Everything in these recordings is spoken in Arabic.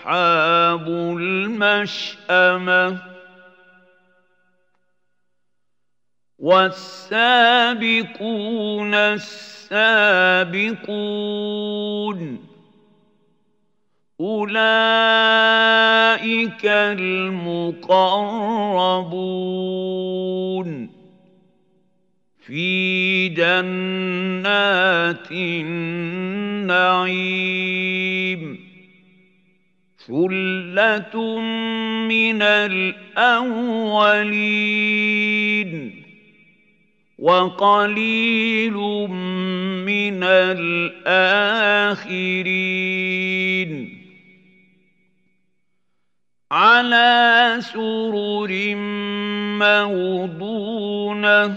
أصحاب المشأمة والسابقون السابقون أولئك المقربون في جنات النعيم ثله من الاولين وقليل من الاخرين على سرر موضونه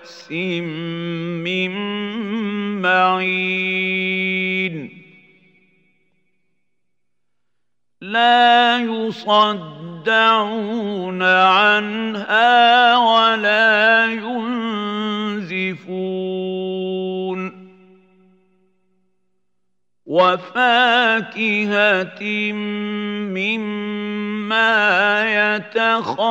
كأس من معين. لا يصدعون عنها ولا ينزفون. وفاكهة مما يتخيرون.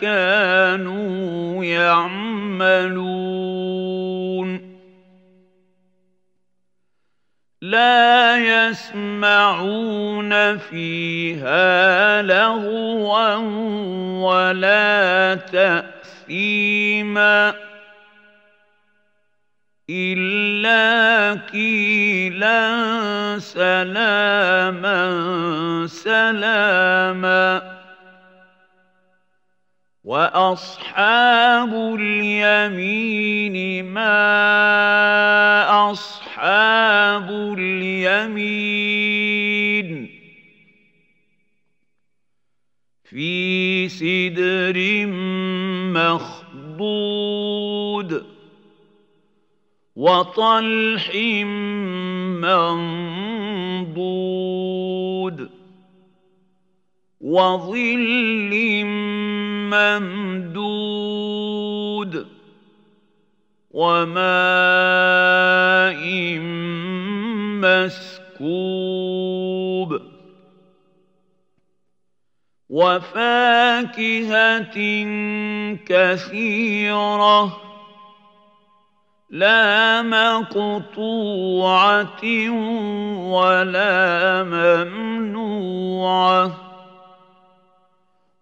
كانوا يعملون. لا يسمعون فيها لغوا ولا تأثيما إلا قيلا سلاما سلاما. واصحاب اليمين ما اصحاب اليمين في سدر مخضود وطلح منضود وظل ممدود وماء مسكوب وفاكهة كثيرة لا مقطوعة ولا ممنوعة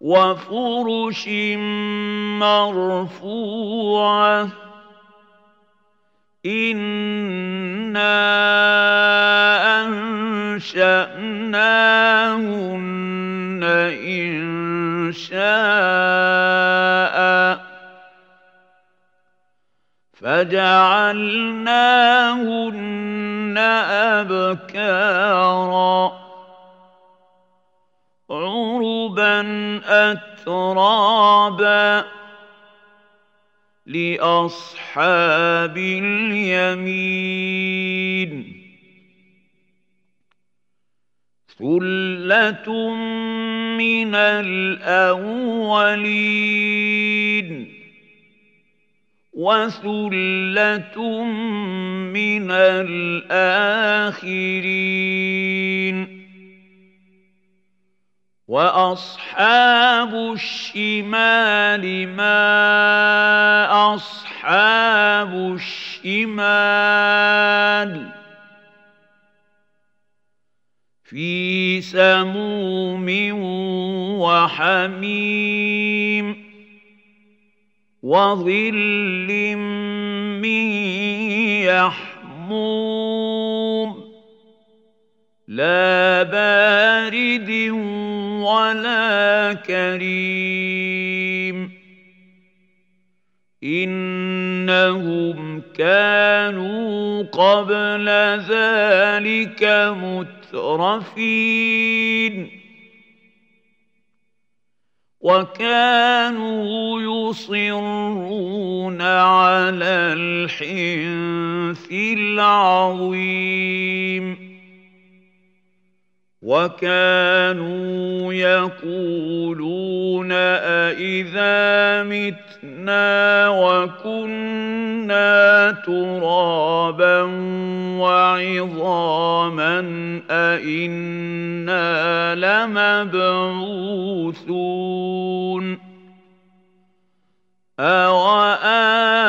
وفرش مرفوعة. إنا أنشأناهن إن شاء. فجعلناهن أبكارا. أترابا لأصحاب اليمين. ثلة من الأولين وثلة من الآخرين. وأصحاب الشمال ما أصحاب الشمال في سموم وحميم وظل من يحموم لا بارد ولا كريم. إنهم كانوا قبل ذلك مترفين. وكانوا يصرون على الحنث العظيم. وكانوا يقولون أإذا متنا وكنا ترابا وعظاما أإنا لمبعوثون أوآباؤنا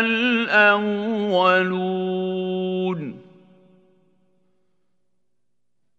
الأولون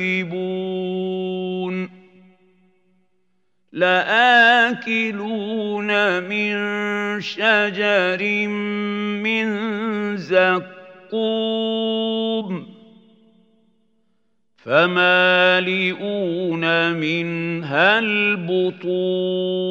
المكذبون لآكلون من شجر من زقوم فمالئون منها البطون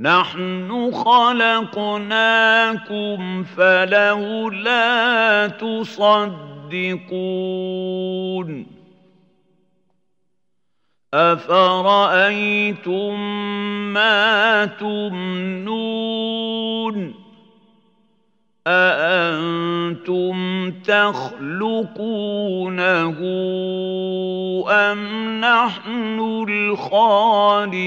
نحن خلقناكم فلولا تصدقون. أفرأيتم ما تمنون؟ أأنتم تخلقونه أم نحن الخالقون؟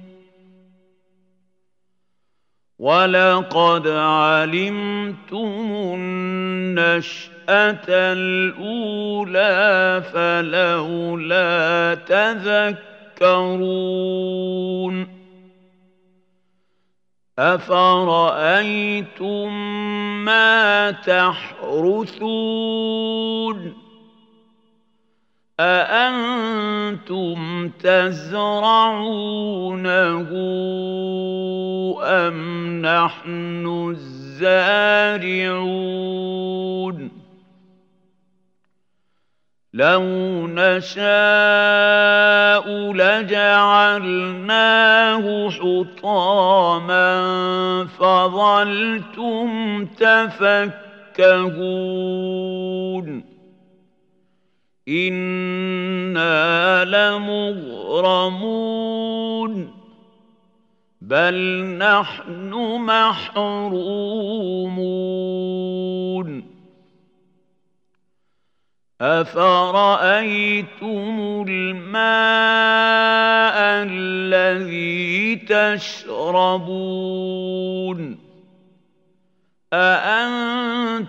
ولقد علمتم النشأة الأولى فلولا تذكرون أفرأيتم ما تحرثون أأنتم تزرعونه أم نحن الزارعون؟ لو نشاء لجعلناه حطاما فظلتم تفكهون. أنا لمغرمون بل نحن محرومون أفرأيتم الماء الذي تشربون أأنتم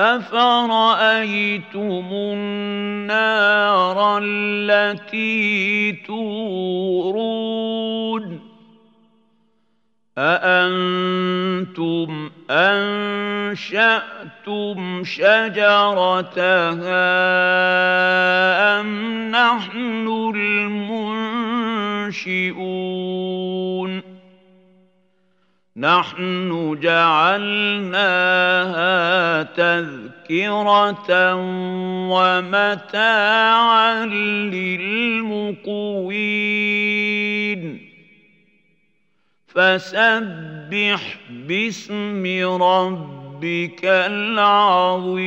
أفرأيتم النار التي تورون؟ أأنتم أنشأتم شجرتها أم نحن المنشئون؟ نحن جعلناها تذكرة ومتاعا للمقوين. فسبح باسم ربك العظيم.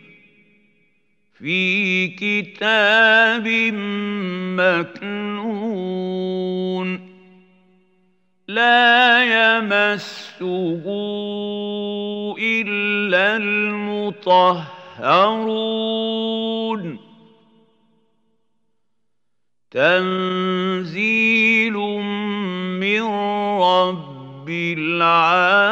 في كتاب مكنون لا يمسه إلا المطهرون. تنزيل من رب العالمين.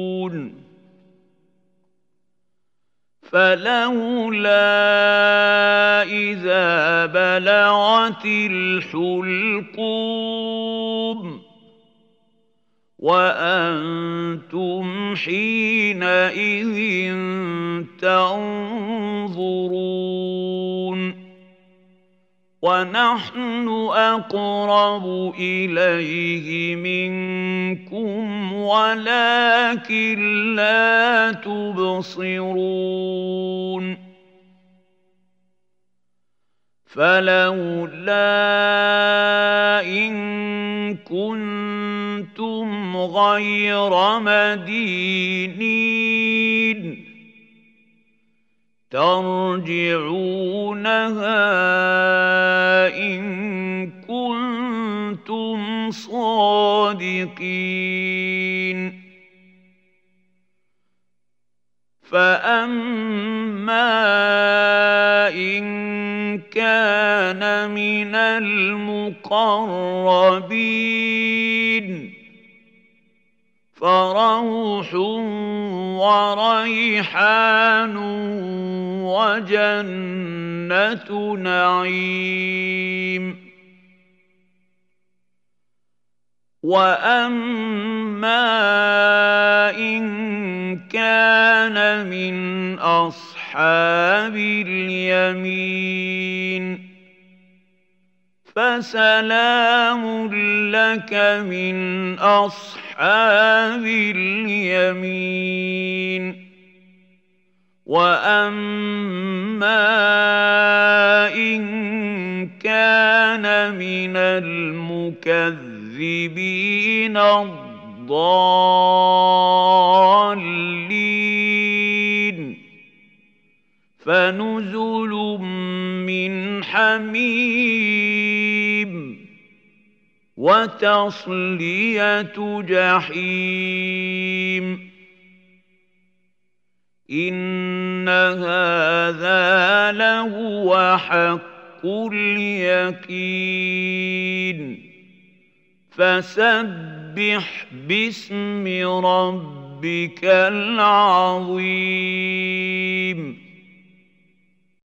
فلولا إذا بلغت الحلقوم وأنتم حينئذ تنظرون ونحن أقرب إليه منكم ولكن لا تبصرون. فلولا إن كنتم غير مدينين. ترجعونها إن كنتم صادقين. فاما ان كان من المقربين فروح وريحان وجنة نعيم. وأما إن كان من أصحاب اليمين فسلام لك من أصحاب اليمين. وأما إن كان من المكذبين الضالين فنزل من حميم وتصلية جحيم. إن هذا لهو حق اليقين. فسبح باسم ربك العظيم.